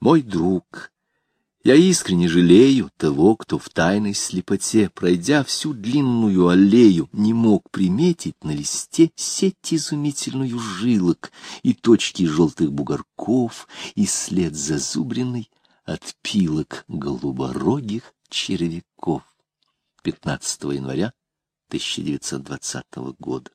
Мой друг, я искренне жалею того, кто в тайной слепоте, пройдя всю длинную аллею, не мог приметить на листе сеть изумительную жилок и точки желтых бугорков, и след зазубренный от пилок голуборогих червяков. 15 января 1920 года.